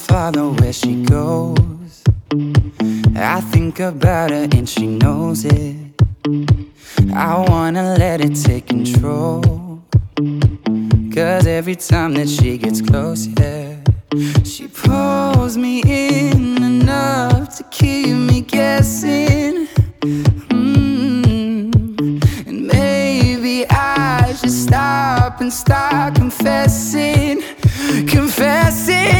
follow where she goes. I think about her and she knows it. I wanna let it take control. Cause every time that she gets close, yeah, she pulls me in enough to keep me guessing. Mm-hmm. And maybe I should stop and start confessing, confessing